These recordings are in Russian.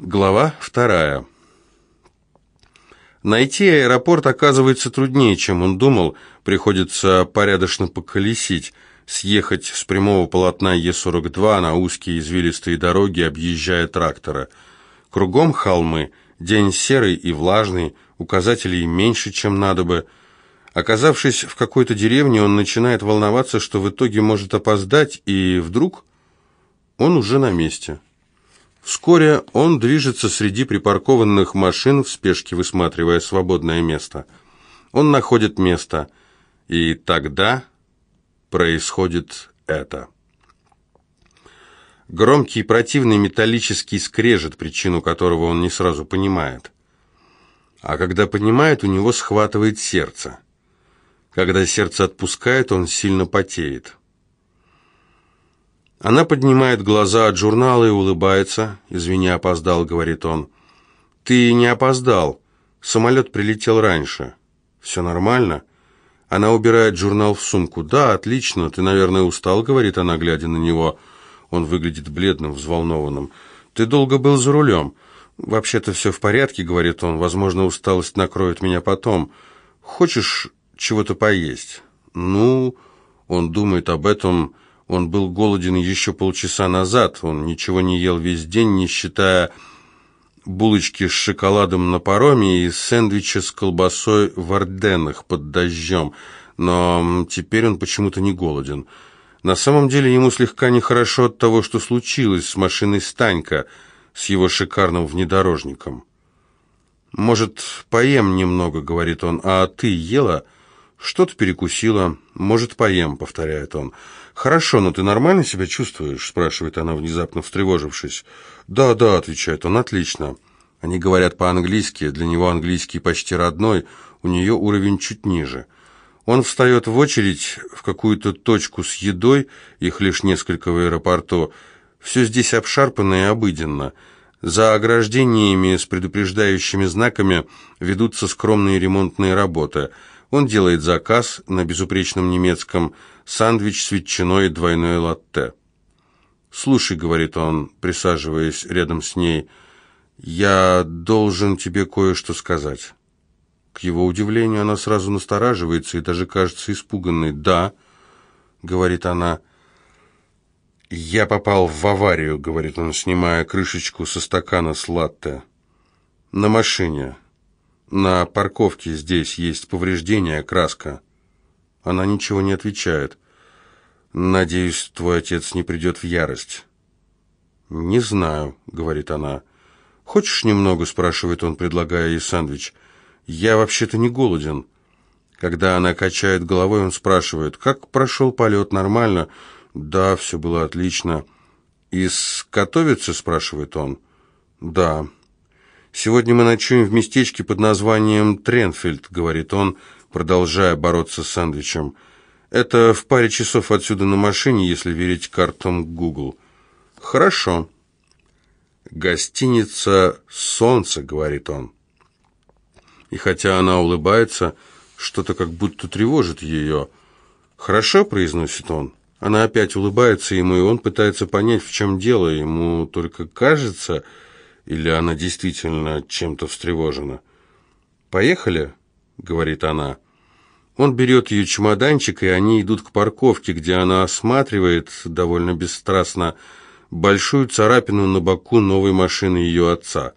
Глава вторая. Найти аэропорт оказывается труднее, чем он думал. Приходится порядочно поколесить, съехать с прямого полотна Е-42 на узкие извилистые дороги, объезжая трактора. Кругом холмы, день серый и влажный, указателей меньше, чем надо бы. Оказавшись в какой-то деревне, он начинает волноваться, что в итоге может опоздать, и вдруг он уже на месте. Вскоре он движется среди припаркованных машин, в спешке высматривая свободное место. Он находит место, и тогда происходит это. Громкий противный металлический скрежет, причину которого он не сразу понимает. А когда понимает, у него схватывает сердце. Когда сердце отпускает, он сильно потеет. Она поднимает глаза от журнала и улыбается. «Извини, опоздал», — говорит он. «Ты не опоздал. Самолет прилетел раньше». «Все нормально?» Она убирает журнал в сумку. «Да, отлично. Ты, наверное, устал», — говорит она, глядя на него. Он выглядит бледным, взволнованным. «Ты долго был за рулем». «Вообще-то все в порядке», — говорит он. «Возможно, усталость накроет меня потом. Хочешь чего-то поесть?» «Ну...» Он думает об этом он был голоден еще полчаса назад, он ничего не ел весь день, не считая булочки с шоколадом на пароме и сэндвича с колбасой в Орденах под дождем, но теперь он почему-то не голоден. На самом деле ему слегка нехорошо от того, что случилось с машиной Станька, с его шикарным внедорожником. «Может, поем немного», — говорит он, — «а ты ела?» «Что-то перекусила. Может, поем», — повторяет он. «Хорошо, но ты нормально себя чувствуешь?» — спрашивает она, внезапно встревожившись. «Да, да», — отвечает он, — «отлично». Они говорят по-английски, для него английский почти родной, у нее уровень чуть ниже. Он встает в очередь в какую-то точку с едой, их лишь несколько в аэропорту. Все здесь обшарпано и обыденно. За ограждениями с предупреждающими знаками ведутся скромные ремонтные работы. Он делает заказ на безупречном немецком – Сандвич с ветчиной и двойное латте. «Слушай», — говорит он, присаживаясь рядом с ней, — «я должен тебе кое-что сказать». К его удивлению, она сразу настораживается и даже кажется испуганной. «Да», — говорит она, — «я попал в аварию», — говорит он, снимая крышечку со стакана с латте. «На машине. На парковке здесь есть повреждения, краска». Она ничего не отвечает. «Надеюсь, твой отец не придет в ярость». «Не знаю», — говорит она. «Хочешь немного?» — спрашивает он, предлагая ей сэндвич. «Я вообще-то не голоден». Когда она качает головой, он спрашивает, «Как прошел полет? Нормально?» «Да, все было отлично». «Из Котовицы?» — спрашивает он. «Да». «Сегодня мы ночуем в местечке под названием Тренфельд», — говорит он, продолжая бороться с сэндвичем. Это в паре часов отсюда на машине, если верить картам Google. Хорошо. Гостиница «Солнце», говорит он. И хотя она улыбается, что-то как будто тревожит ее. «Хорошо», — произносит он. Она опять улыбается ему, и он пытается понять, в чем дело. Ему только кажется, или она действительно чем-то встревожена. «Поехали», — говорит она. Он берет ее чемоданчик, и они идут к парковке, где она осматривает довольно бесстрастно большую царапину на боку новой машины ее отца.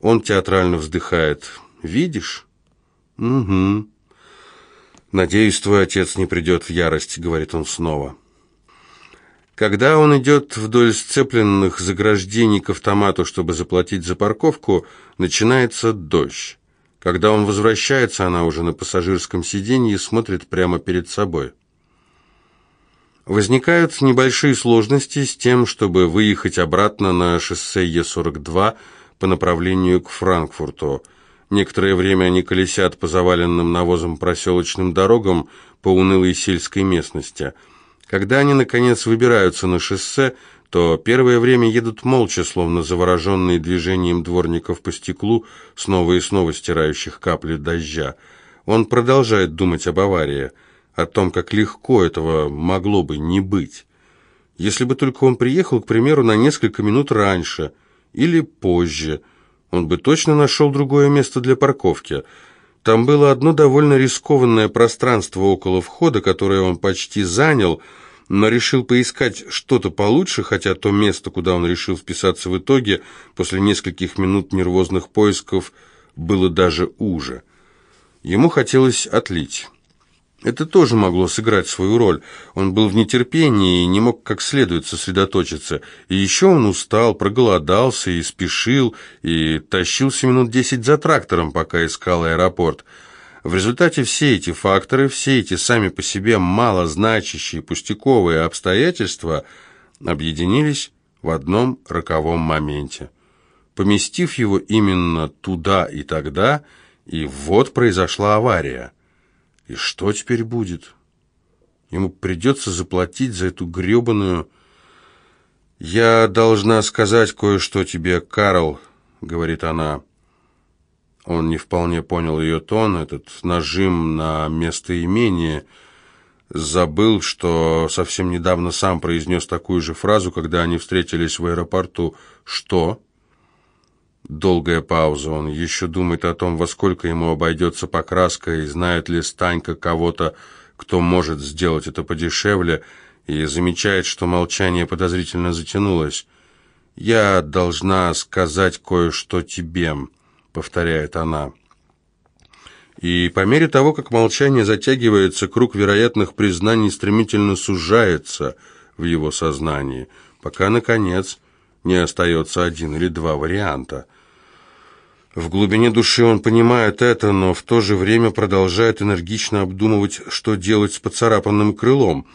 Он театрально вздыхает. «Видишь?» «Угу». «Надеюсь, твой отец не придет в ярость», — говорит он снова. Когда он идет вдоль сцепленных заграждений к автомату, чтобы заплатить за парковку, начинается дождь. Когда он возвращается, она уже на пассажирском сиденье и смотрит прямо перед собой. Возникают небольшие сложности с тем, чтобы выехать обратно на шоссе Е42 по направлению к Франкфурту. Некоторое время они колесят по заваленным навозом проселочным дорогам по унылой сельской местности. Когда они, наконец, выбираются на шоссе, то первое время едут молча, словно завороженные движением дворников по стеклу, снова и снова стирающих капли дождя. Он продолжает думать об аварии, о том, как легко этого могло бы не быть. Если бы только он приехал, к примеру, на несколько минут раньше, или позже. Он бы точно нашел другое место для парковки. Там было одно довольно рискованное пространство около входа, которое он почти занял, но решил поискать что-то получше, хотя то место, куда он решил вписаться в итоге, после нескольких минут нервозных поисков, было даже уже. Ему хотелось отлить. Это тоже могло сыграть свою роль. Он был в нетерпении и не мог как следует сосредоточиться. И еще он устал, проголодался и спешил, и тащился минут десять за трактором, пока искал аэропорт. В результате все эти факторы, все эти сами по себе малозначащие пустяковые обстоятельства объединились в одном роковом моменте. Поместив его именно туда и тогда, и вот произошла авария. И что теперь будет? Ему придется заплатить за эту гребаную... «Я должна сказать кое-что тебе, Карл», — говорит она. Он не вполне понял ее тон, этот нажим на местоимение. Забыл, что совсем недавно сам произнес такую же фразу, когда они встретились в аэропорту. «Что?» Долгая пауза. Он еще думает о том, во сколько ему обойдется покраска, и знает ли Станька кого-то, кто может сделать это подешевле, и замечает, что молчание подозрительно затянулось. «Я должна сказать кое-что тебе» повторяет она. И по мере того, как молчание затягивается, круг вероятных признаний стремительно сужается в его сознании, пока, наконец, не остается один или два варианта. В глубине души он понимает это, но в то же время продолжает энергично обдумывать, что делать с поцарапанным крылом.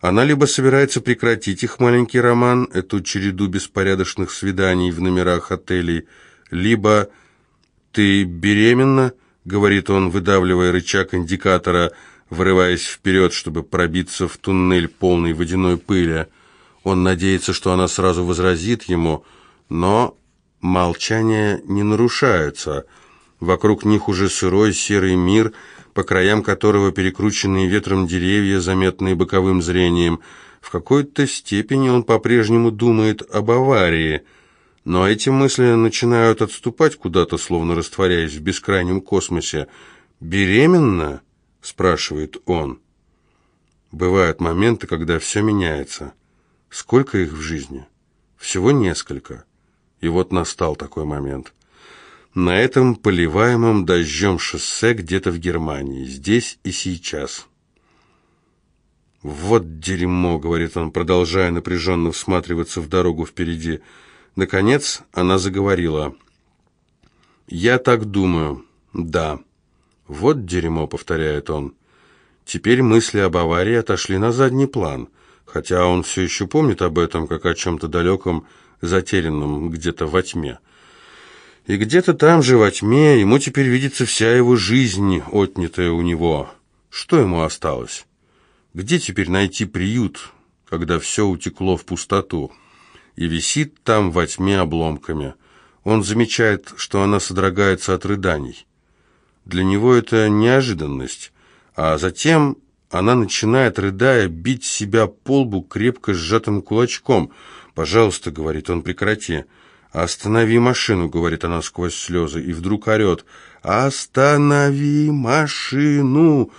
Она либо собирается прекратить их маленький роман, эту череду беспорядочных свиданий в номерах отелей, либо «Ты беременна?» — говорит он, выдавливая рычаг индикатора, вырываясь вперед, чтобы пробиться в туннель полной водяной пыли. Он надеется, что она сразу возразит ему, но молчание не нарушается. Вокруг них уже сырой серый мир, по краям которого перекрученные ветром деревья, заметные боковым зрением. В какой-то степени он по-прежнему думает об аварии — но эти мысли начинают отступать куда-то, словно растворяясь в бескрайнем космосе. «Беременна?» – спрашивает он. Бывают моменты, когда все меняется. Сколько их в жизни? Всего несколько. И вот настал такой момент. На этом поливаемом дождем шоссе где-то в Германии, здесь и сейчас. «Вот дерьмо», — говорит он, продолжая напряженно всматриваться в дорогу впереди, — Наконец она заговорила. «Я так думаю. Да. Вот дерьмо», — повторяет он. Теперь мысли об аварии отошли на задний план, хотя он все еще помнит об этом, как о чем-то далеком, затерянном где-то во тьме. И где-то там же во тьме ему теперь видится вся его жизнь, отнятая у него. Что ему осталось? Где теперь найти приют, когда все утекло в пустоту?» И висит там во тьме обломками. Он замечает, что она содрогается от рыданий. Для него это неожиданность, а затем она начинает, рыдая, бить себя по лбу крепко сжатым кулачком. «Пожалуйста», — говорит он, — «прекрати». «Останови машину», — говорит она сквозь слезы, и вдруг орет. «Останови машину!»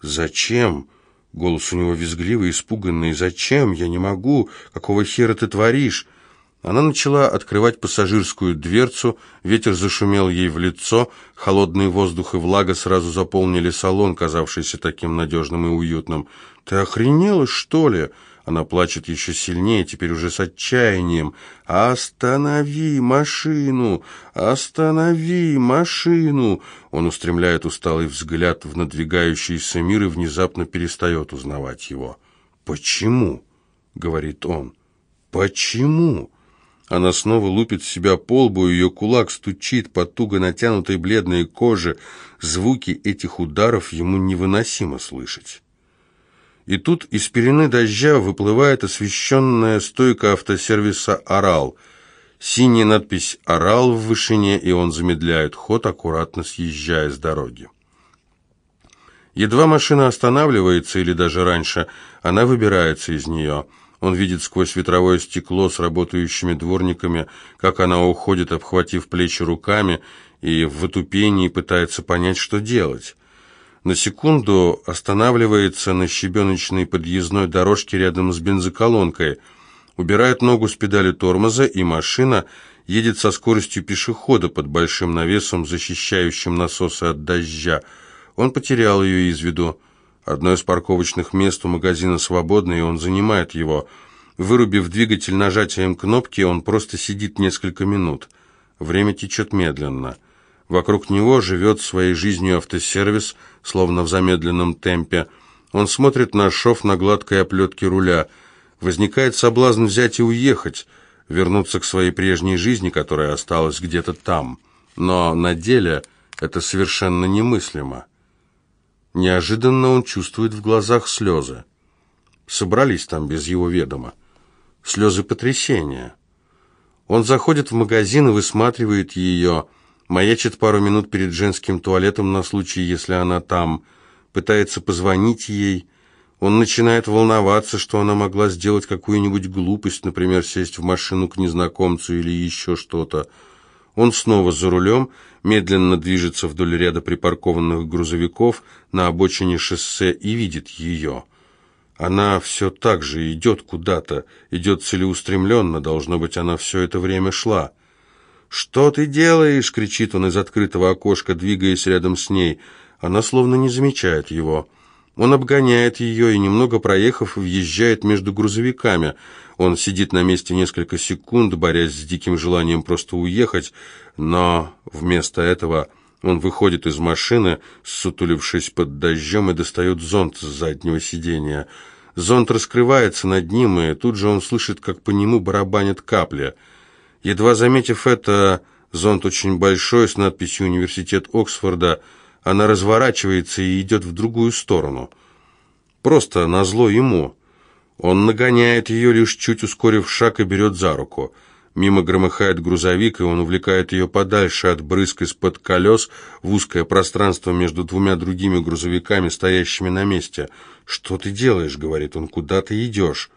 «Зачем?» Голос у него визгливый, испуганный. «Зачем? Я не могу. Какого хера ты творишь?» Она начала открывать пассажирскую дверцу, ветер зашумел ей в лицо, холодный воздух и влага сразу заполнили салон, казавшийся таким надежным и уютным. «Ты охренела, что ли?» Она плачет еще сильнее, теперь уже с отчаянием. «Останови машину! Останови машину!» Он устремляет усталый взгляд в надвигающийся мир и внезапно перестает узнавать его. «Почему?» — говорит он. «Почему?» Она снова лупит себя по лбу, ее кулак стучит по туго натянутой бледной коже. Звуки этих ударов ему невыносимо слышать. И тут из перены дождя выплывает освещенная стойка автосервиса «Орал». Синяя надпись «Орал» в вышине, и он замедляет ход, аккуратно съезжая с дороги. Едва машина останавливается, или даже раньше, она выбирается из нее. Он видит сквозь ветровое стекло с работающими дворниками, как она уходит, обхватив плечи руками, и в отупении пытается понять, что делать. На секунду останавливается на щебеночной подъездной дорожке рядом с бензоколонкой, убирает ногу с педали тормоза, и машина едет со скоростью пешехода под большим навесом, защищающим насосы от дождя. Он потерял ее из виду. Одно из парковочных мест у магазина свободно, и он занимает его. Вырубив двигатель нажатием кнопки, он просто сидит несколько минут. Время течет медленно. Вокруг него живет своей жизнью автосервис, словно в замедленном темпе. Он смотрит на шов на гладкой оплетке руля. Возникает соблазн взять и уехать, вернуться к своей прежней жизни, которая осталась где-то там. Но на деле это совершенно немыслимо. Неожиданно он чувствует в глазах слезы. Собрались там без его ведома. Слезы потрясения. Он заходит в магазин и высматривает ее, маячит пару минут перед женским туалетом на случай, если она там, пытается позвонить ей. Он начинает волноваться, что она могла сделать какую-нибудь глупость, например, сесть в машину к незнакомцу или еще что-то. Он снова за рулем, медленно движется вдоль ряда припаркованных грузовиков на обочине шоссе и видит ее. Она все так же идет куда-то, идет целеустремленно, должно быть, она все это время шла. «Что ты делаешь?» — кричит он из открытого окошка, двигаясь рядом с ней. Она словно не замечает его. Он обгоняет ее и, немного проехав, въезжает между грузовиками. Он сидит на месте несколько секунд, борясь с диким желанием просто уехать, но вместо этого он выходит из машины, сутулившись под дождем, и достает зонт с заднего сиденья. Зонт раскрывается над ним, и тут же он слышит, как по нему барабанят капли. Едва заметив это, зонт очень большой, с надписью «Университет Оксфорда», она разворачивается и идет в другую сторону. Просто назло ему. Он нагоняет ее, лишь чуть ускорив шаг, и берет за руку. Мимо громыхает грузовик, и он увлекает ее подальше от брызг из-под колес в узкое пространство между двумя другими грузовиками, стоящими на месте. «Что ты делаешь?» — говорит он. «Куда ты идешь?»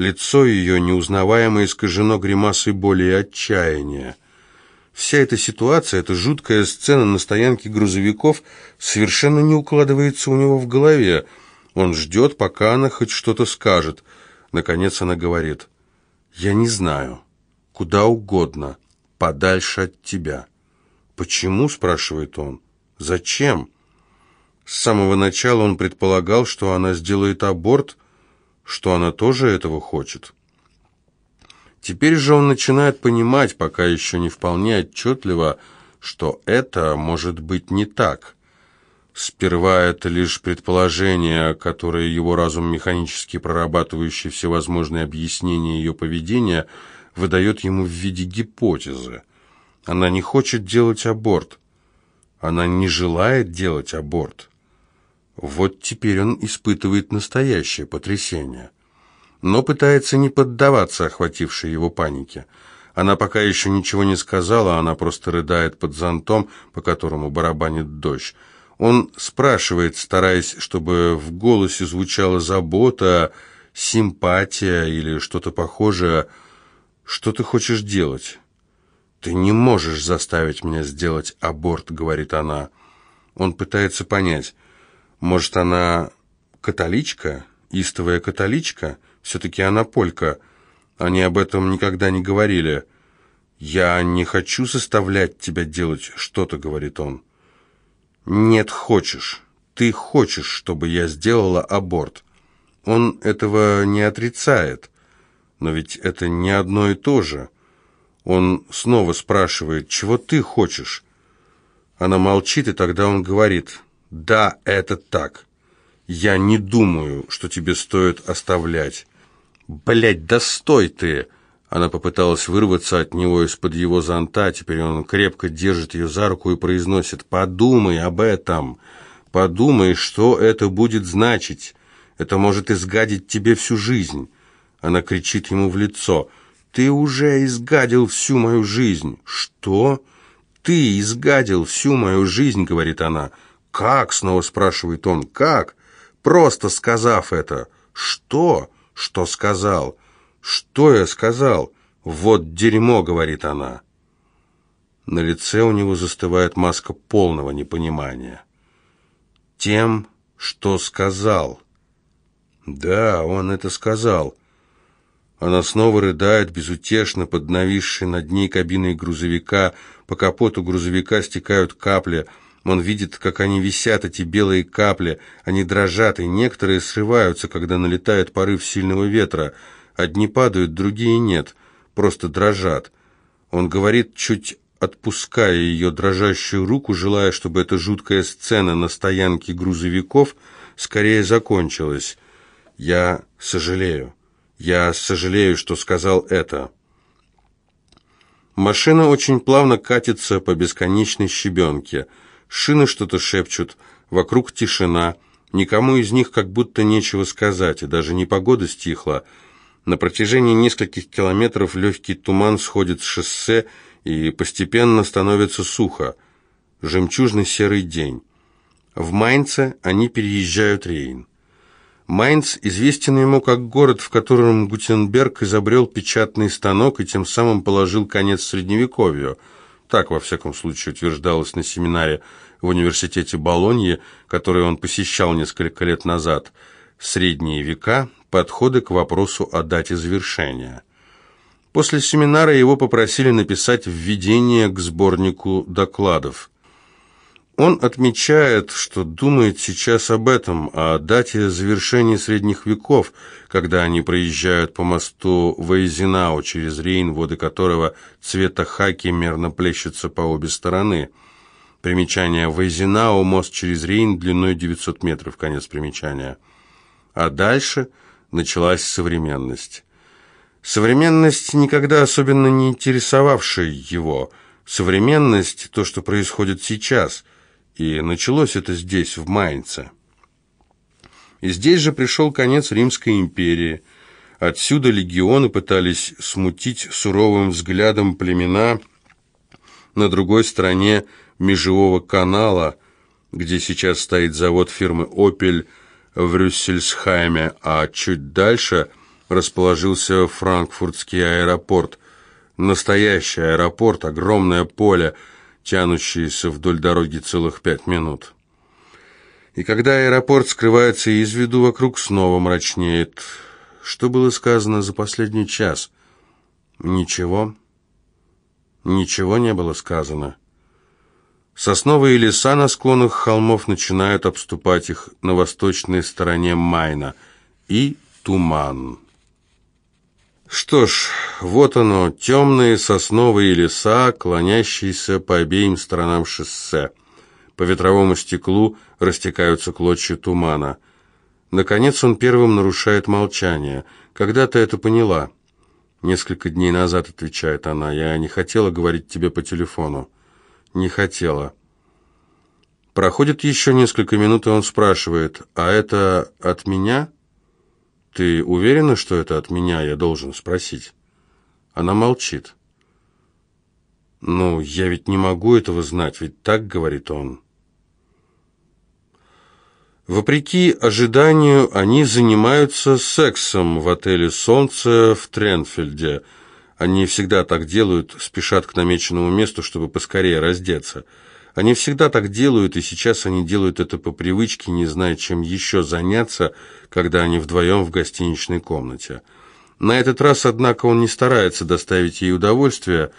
Лицо ее неузнаваемо искажено гримасой боли и отчаяния. Вся эта ситуация, эта жуткая сцена на стоянке грузовиков совершенно не укладывается у него в голове. Он ждет, пока она хоть что-то скажет. Наконец она говорит, «Я не знаю. Куда угодно. Подальше от тебя». «Почему?» – спрашивает он. «Зачем?» С самого начала он предполагал, что она сделает аборт, что она тоже этого хочет. Теперь же он начинает понимать, пока еще не вполне отчетливо, что это может быть не так. Сперва это лишь предположение, которое его разум, механически прорабатывающий всевозможные объяснения ее поведения, выдает ему в виде гипотезы. Она не хочет делать аборт. Она не желает делать аборт. Вот теперь он испытывает настоящее потрясение но пытается не поддаваться охватившей его панике. Она пока еще ничего не сказала, она просто рыдает под зонтом, по которому барабанит дождь. Он спрашивает, стараясь, чтобы в голосе звучала забота, симпатия или что-то похожее. «Что ты хочешь делать?» «Ты не можешь заставить меня сделать аборт», — говорит она. Он пытается понять, может, она католичка, истовая католичка?» Все-таки она полька. Они об этом никогда не говорили. «Я не хочу заставлять тебя делать что-то», — говорит он. «Нет, хочешь. Ты хочешь, чтобы я сделала аборт». Он этого не отрицает. Но ведь это не одно и то же. Он снова спрашивает, «Чего ты хочешь?» Она молчит, и тогда он говорит, «Да, это так. Я не думаю, что тебе стоит оставлять. «Блядь, да стой ты!» Она попыталась вырваться от него из-под его зонта, теперь он крепко держит ее за руку и произносит «Подумай об этом! Подумай, что это будет значить! Это может изгадить тебе всю жизнь!» Она кричит ему в лицо «Ты уже изгадил всю мою жизнь!» «Что?» «Ты изгадил всю мою жизнь!» — говорит она. «Как?» — снова спрашивает он. «Как?» Просто сказав это. «Что?» «Что сказал?» «Что я сказал?» «Вот дерьмо», — говорит она. На лице у него застывает маска полного непонимания. «Тем, что сказал». «Да, он это сказал». Она снова рыдает, безутешно, под нависшей над ней кабиной грузовика. По капоту грузовика стекают капли. Он видит, как они висят, эти белые капли. Они дрожат, и некоторые срываются, когда налетает порыв сильного ветра. Одни падают, другие нет, просто дрожат. Он говорит, чуть отпуская ее дрожащую руку, желая, чтобы эта жуткая сцена на стоянке грузовиков скорее закончилась. «Я сожалею». Я сожалею, что сказал это. Машина очень плавно катится по бесконечной щебенке. Шины что-то шепчут, вокруг тишина. Никому из них как будто нечего сказать, и даже непогода стихла. На протяжении нескольких километров легкий туман сходит с шоссе и постепенно становится сухо. Жемчужный серый день. В Майнце они переезжают Рейн. Майнц известен ему как город, в котором Гутенберг изобрел печатный станок и тем самым положил конец Средневековью. Так, во всяком случае, утверждалось на семинаре в университете Болоньи, который он посещал несколько лет назад. «Средние века. Подходы к вопросу о дате завершения». После семинара его попросили написать введение к сборнику докладов. Он отмечает, что думает сейчас об этом, о дате завершения средних веков, когда они проезжают по мосту Вейзенау через Рейн, воды которого цвета хаки мерно плещутся по обе стороны. Примечание Вейзенау, мост через Рейн длиной 900 метров, конец примечания. А дальше началась современность. Современность, никогда особенно не интересовавшая его. Современность – то, что происходит сейчас – и началось это здесь, в Майнце. И здесь же пришел конец Римской империи. Отсюда легионы пытались смутить суровым взглядом племена на другой стороне Межевого канала, где сейчас стоит завод фирмы «Опель» в Рюссельсхайме, а чуть дальше расположился Франкфуртский аэропорт. Настоящий аэропорт, огромное поле – тянущиеся вдоль дороги целых пять минут. И когда аэропорт скрывается из виду, вокруг снова мрачнеет. Что было сказано за последний час? Ничего. Ничего не было сказано. Сосновые леса на склонах холмов начинают обступать их на восточной стороне Майна. И туман. Что ж, вот оно, темные сосновые леса, клонящиеся по обеим сторонам шоссе. По ветровому стеклу растекаются клочья тумана. Наконец он первым нарушает молчание. «Когда ты это поняла?» «Несколько дней назад», — отвечает она, — «я не хотела говорить тебе по телефону». «Не хотела». Проходит еще несколько минут, и он спрашивает, «А это от меня?» «Ты уверена, что это от меня?» Я должен спросить. Она молчит. «Ну, я ведь не могу этого знать, ведь так, — говорит он». Вопреки ожиданию, они занимаются сексом в отеле «Солнце» в Тренфельде. Они всегда так делают, спешат к намеченному месту, чтобы поскорее раздеться. Они всегда так делают, и сейчас они делают это по привычке, не зная, чем еще заняться, когда они вдвоем в гостиничной комнате. На этот раз, однако, он не старается доставить ей удовольствие.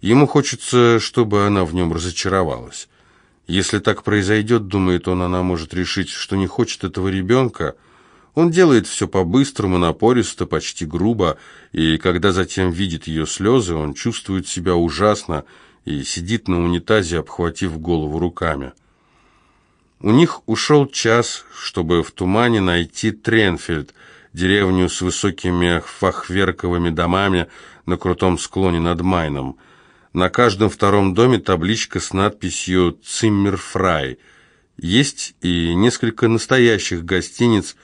Ему хочется, чтобы она в нем разочаровалась. Если так произойдет, думает он, она может решить, что не хочет этого ребенка. Он делает все по-быстрому, напористо, почти грубо, и когда затем видит ее слезы, он чувствует себя ужасно, и сидит на унитазе, обхватив голову руками. У них ушел час, чтобы в тумане найти Тренфельд, деревню с высокими фахверковыми домами на крутом склоне над Майном. На каждом втором доме табличка с надписью «Циммерфрай». Есть и несколько настоящих гостиниц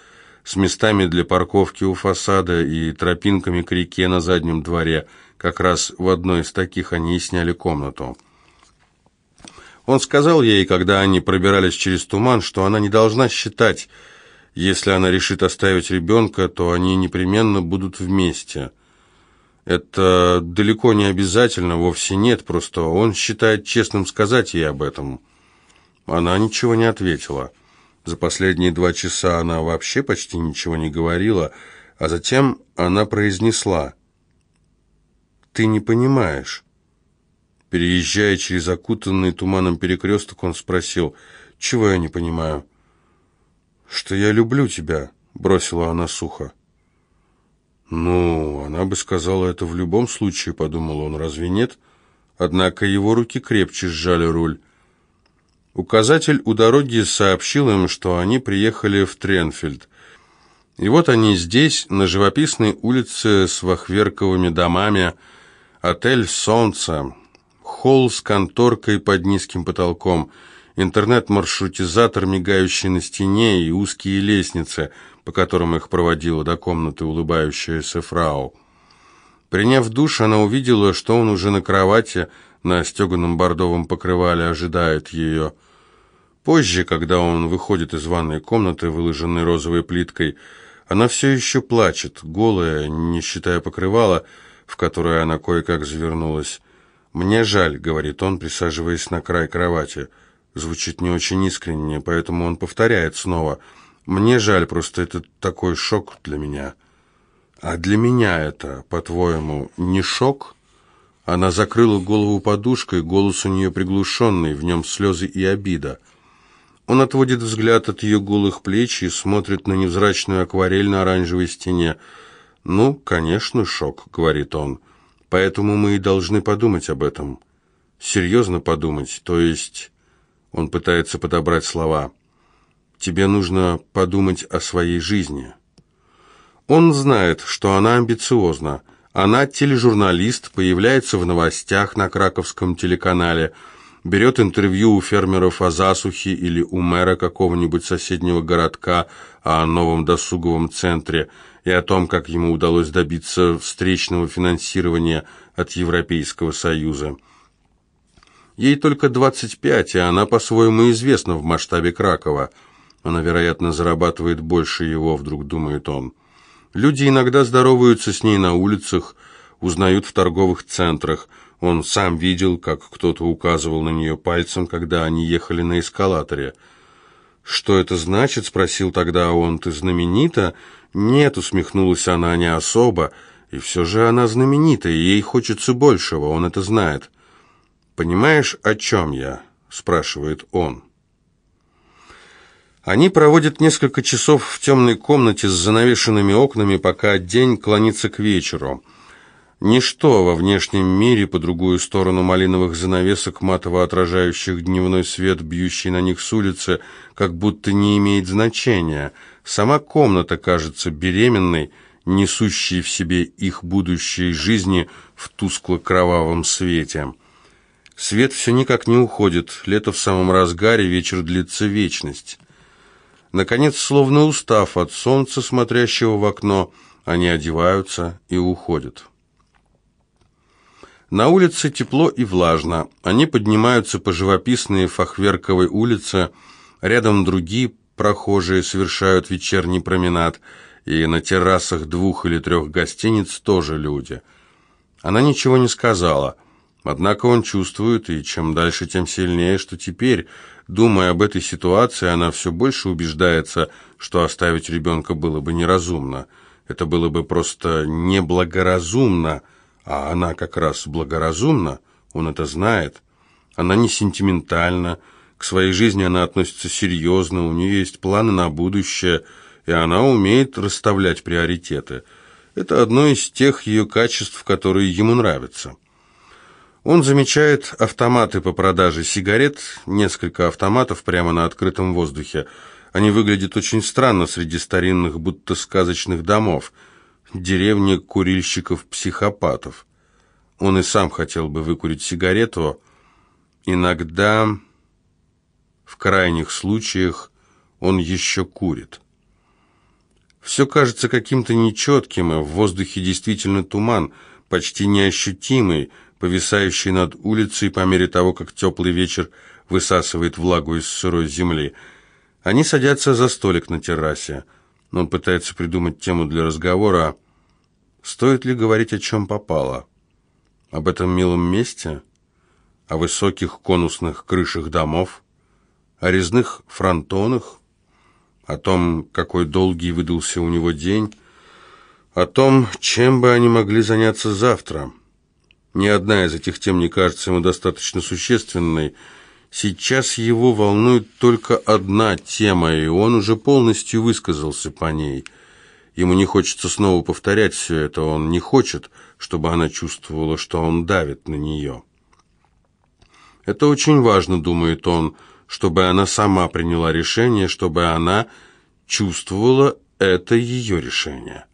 с местами для парковки у фасада и тропинками к реке на заднем дворе – как раз в одной из таких они и сняли комнату. Он сказал ей, когда они пробирались через туман, что она не должна считать Если она решит оставить ребенка, то они непременно будут вместе. Это далеко не обязательно, вовсе нет, просто он считает честным сказать ей об этом. Она ничего не ответила. За последние два часа она вообще почти ничего не говорила, а затем она произнесла «Ты не понимаешь». Переезжая через окутанный туманом перекресток, он спросил «Чего я не понимаю?» «Что я люблю тебя», — бросила она сухо. «Ну, она бы сказала это в любом случае», — подумал он, — «разве нет?» Однако его руки крепче сжали руль. Указатель у дороги сообщил им, что они приехали в Тренфельд. И вот они здесь, на живописной улице с вахверковыми домами, отель «Солнце», холл с конторкой под низким потолком, интернет-маршрутизатор, мигающий на стене, и узкие лестницы — по которым их проводила до комнаты улыбающаяся фрау. Приняв душ, она увидела, что он уже на кровати, на стеганом бордовом покрывале ожидает ее. Позже, когда он выходит из ванной комнаты, выложенной розовой плиткой, она все еще плачет, голая, не считая покрывала, в которое она кое-как завернулась. «Мне жаль», — говорит он, присаживаясь на край кровати. Звучит не очень искренне, поэтому он повторяет снова — мне жаль, просто это такой шок для меня. А для меня это, по-твоему, не шок? Она закрыла голову подушкой, голос у нее приглушенный, в нем слезы и обида. Он отводит взгляд от ее голых плеч и смотрит на невзрачную акварель на оранжевой стене. «Ну, конечно, шок», — говорит он. «Поэтому мы и должны подумать об этом. Серьезно подумать, то есть...» Он пытается подобрать слова. Тебе нужно подумать о своей жизни. Он знает, что она амбициозна. Она тележурналист, появляется в новостях на краковском телеканале, берет интервью у фермеров о засухе или у мэра какого-нибудь соседнего городка о новом досуговом центре и о том, как ему удалось добиться встречного финансирования от Европейского Союза. Ей только 25, и она по-своему известна в масштабе Кракова – она, вероятно, зарабатывает больше его, вдруг думает он. Люди иногда здороваются с ней на улицах, узнают в торговых центрах. Он сам видел, как кто-то указывал на нее пальцем, когда они ехали на эскалаторе. «Что это значит?» — спросил тогда он. «Ты знаменита?» «Нет», — усмехнулась она, — «не особо. И все же она знаменита, и ей хочется большего, он это знает». «Понимаешь, о чем я?» — спрашивает он. Они проводят несколько часов в темной комнате с занавешенными окнами, пока день клонится к вечеру. Ничто во внешнем мире по другую сторону малиновых занавесок, матово отражающих дневной свет, бьющий на них с улицы, как будто не имеет значения. Сама комната кажется беременной, несущей в себе их будущей жизни в тускло-кровавом свете. Свет все никак не уходит, лето в самом разгаре, вечер длится вечность. Наконец, словно устав от солнца, смотрящего в окно, они одеваются и уходят. На улице тепло и влажно. Они поднимаются по живописной Фахверковой улице. Рядом другие прохожие совершают вечерний променад. И на террасах двух или трех гостиниц тоже люди. Она ничего не сказала. Однако он чувствует, и чем дальше, тем сильнее, что теперь, думая об этой ситуации, она все больше убеждается, что оставить ребенка было бы неразумно. Это было бы просто неблагоразумно, а она как раз благоразумна, он это знает. Она не сентиментальна, к своей жизни она относится серьезно, у нее есть планы на будущее, и она умеет расставлять приоритеты. Это одно из тех ее качеств, которые ему нравятся. Он замечает автоматы по продаже сигарет, несколько автоматов прямо на открытом воздухе. Они выглядят очень странно среди старинных, будто сказочных домов. Деревня курильщиков-психопатов. Он и сам хотел бы выкурить сигарету. Иногда, в крайних случаях, он еще курит. Все кажется каким-то нечетким, и в воздухе действительно туман, почти неощутимый, повисающий над улицей по мере того, как теплый вечер высасывает влагу из сырой земли. Они садятся за столик на террасе. Он пытается придумать тему для разговора. Стоит ли говорить, о чем попало? Об этом милом месте? О высоких конусных крышах домов? О резных фронтонах? О том, какой долгий выдался у него день? О том, чем бы они могли заняться завтра? Ни одна из этих тем не кажется ему достаточно существенной, Сейчас его волнует только одна тема, и он уже полностью высказался по ней. Ему не хочется снова повторять все это, он не хочет, чтобы она чувствовала, что он давит на нее. Это очень важно, думает он, чтобы она сама приняла решение, чтобы она чувствовала это ее решение.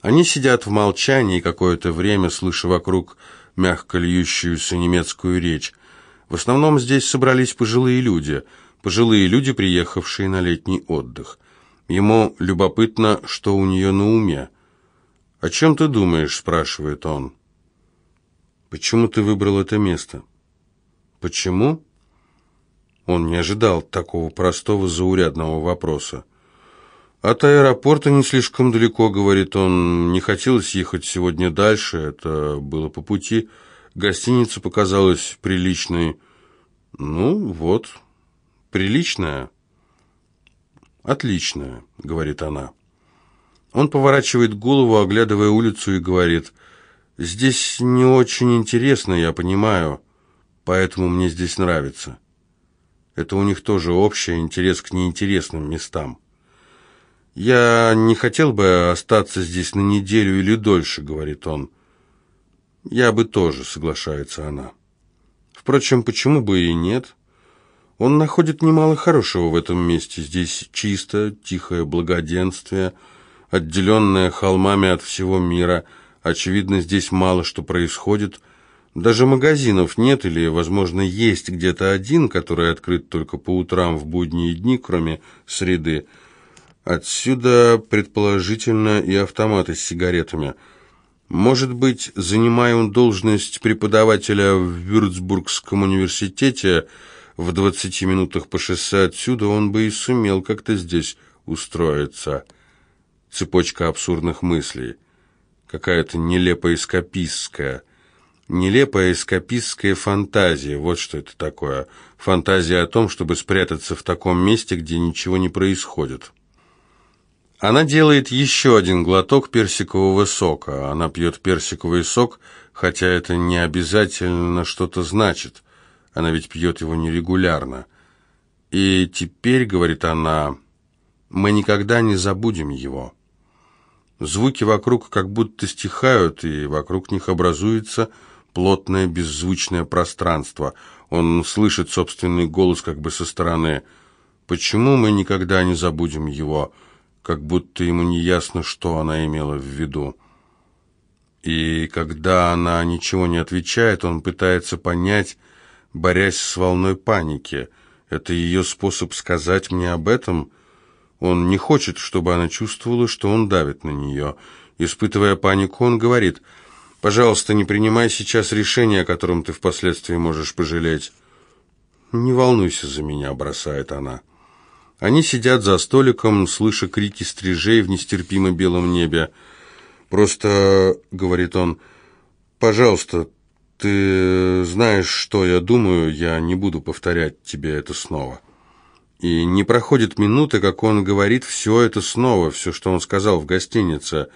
Они сидят в молчании какое-то время, слыша вокруг мягко льющуюся немецкую речь. В основном здесь собрались пожилые люди, пожилые люди, приехавшие на летний отдых. Ему любопытно, что у нее на уме. «О чем ты думаешь?» – спрашивает он. «Почему ты выбрал это место?» «Почему?» Он не ожидал такого простого заурядного вопроса. «От аэропорта не слишком далеко», — говорит он. «Не хотелось ехать сегодня дальше, это было по пути». Гостиница показалась приличной. Ну, вот, приличная. Отличная, говорит она. Он поворачивает голову, оглядывая улицу, и говорит, «Здесь не очень интересно, я понимаю, поэтому мне здесь нравится». Это у них тоже общий интерес к неинтересным местам. «Я не хотел бы остаться здесь на неделю или дольше», — говорит он. «Я бы тоже», — соглашается она. Впрочем, почему бы и нет? Он находит немало хорошего в этом месте. Здесь чисто, тихое благоденствие, отделенное холмами от всего мира. Очевидно, здесь мало что происходит. Даже магазинов нет или, возможно, есть где-то один, который открыт только по утрам в будние дни, кроме среды. Отсюда, предположительно, и автоматы с сигаретами – может быть, занимая он должность преподавателя в Вюрцбургском университете в 20 минутах по шоссе отсюда, он бы и сумел как-то здесь устроиться. Цепочка абсурдных мыслей. Какая-то нелепая эскапистская. Нелепая эскапистская фантазия. Вот что это такое. Фантазия о том, чтобы спрятаться в таком месте, где ничего не происходит. Она делает еще один глоток персикового сока. Она пьет персиковый сок, хотя это не обязательно что-то значит. Она ведь пьет его нерегулярно. И теперь, говорит она, мы никогда не забудем его. Звуки вокруг как будто стихают, и вокруг них образуется плотное беззвучное пространство. Он слышит собственный голос как бы со стороны. «Почему мы никогда не забудем его?» как будто ему не ясно, что она имела в виду. И когда она ничего не отвечает, он пытается понять, борясь с волной паники. Это ее способ сказать мне об этом. Он не хочет, чтобы она чувствовала, что он давит на нее. Испытывая панику, он говорит, «Пожалуйста, не принимай сейчас решение, о котором ты впоследствии можешь пожалеть». «Не волнуйся за меня», — бросает она. Они сидят за столиком, слыша крики стрижей в нестерпимо белом небе. «Просто, — говорит он, — пожалуйста, ты знаешь, что я думаю, я не буду повторять тебе это снова». И не проходит минуты, как он говорит все это снова, все, что он сказал в гостинице,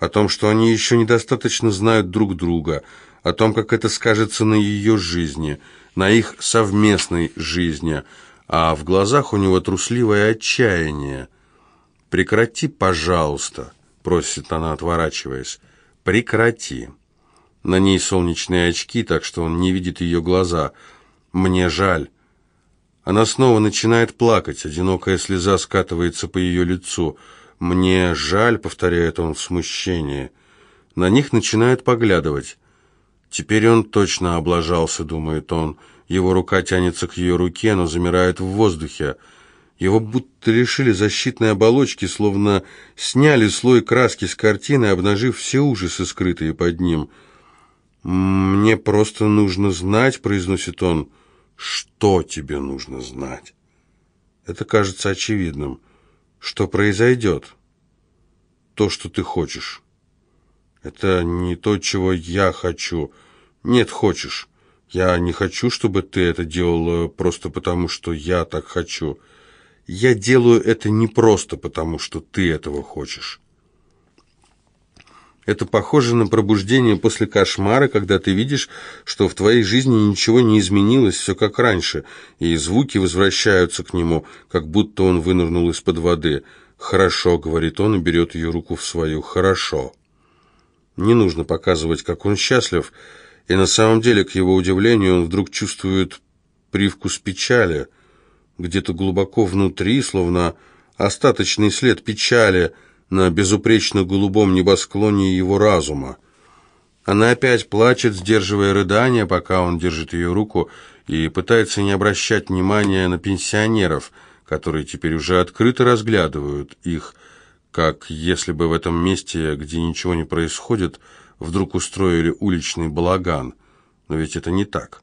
о том, что они еще недостаточно знают друг друга, о том, как это скажется на ее жизни, на их совместной жизни – а в глазах у него трусливое отчаяние. «Прекрати, пожалуйста», — просит она, отворачиваясь. «Прекрати». На ней солнечные очки, так что он не видит ее глаза. «Мне жаль». Она снова начинает плакать, одинокая слеза скатывается по ее лицу. «Мне жаль», — повторяет он в смущении. На них начинает поглядывать. «Теперь он точно облажался», — думает он, — его рука тянется к ее руке, но замирает в воздухе. Его будто лишили защитной оболочки, словно сняли слой краски с картины, обнажив все ужасы, скрытые под ним. «Мне просто нужно знать», — произносит он. «Что тебе нужно знать?» Это кажется очевидным. Что произойдет? То, что ты хочешь. Это не то, чего я хочу. Нет, хочешь. Я не хочу, чтобы ты это делала просто потому, что я так хочу. Я делаю это не просто потому, что ты этого хочешь. Это похоже на пробуждение после кошмара, когда ты видишь, что в твоей жизни ничего не изменилось, все как раньше, и звуки возвращаются к нему, как будто он вынырнул из-под воды. «Хорошо», — говорит он и берет ее руку в свою, «хорошо». Не нужно показывать, как он счастлив, и на самом деле, к его удивлению, он вдруг чувствует привкус печали. Где-то глубоко внутри, словно остаточный след печали на безупречно голубом небосклоне его разума. Она опять плачет, сдерживая рыдания, пока он держит ее руку и пытается не обращать внимания на пенсионеров, которые теперь уже открыто разглядывают их, как если бы в этом месте, где ничего не происходит, вдруг устроили уличный балаган. Но ведь это не так.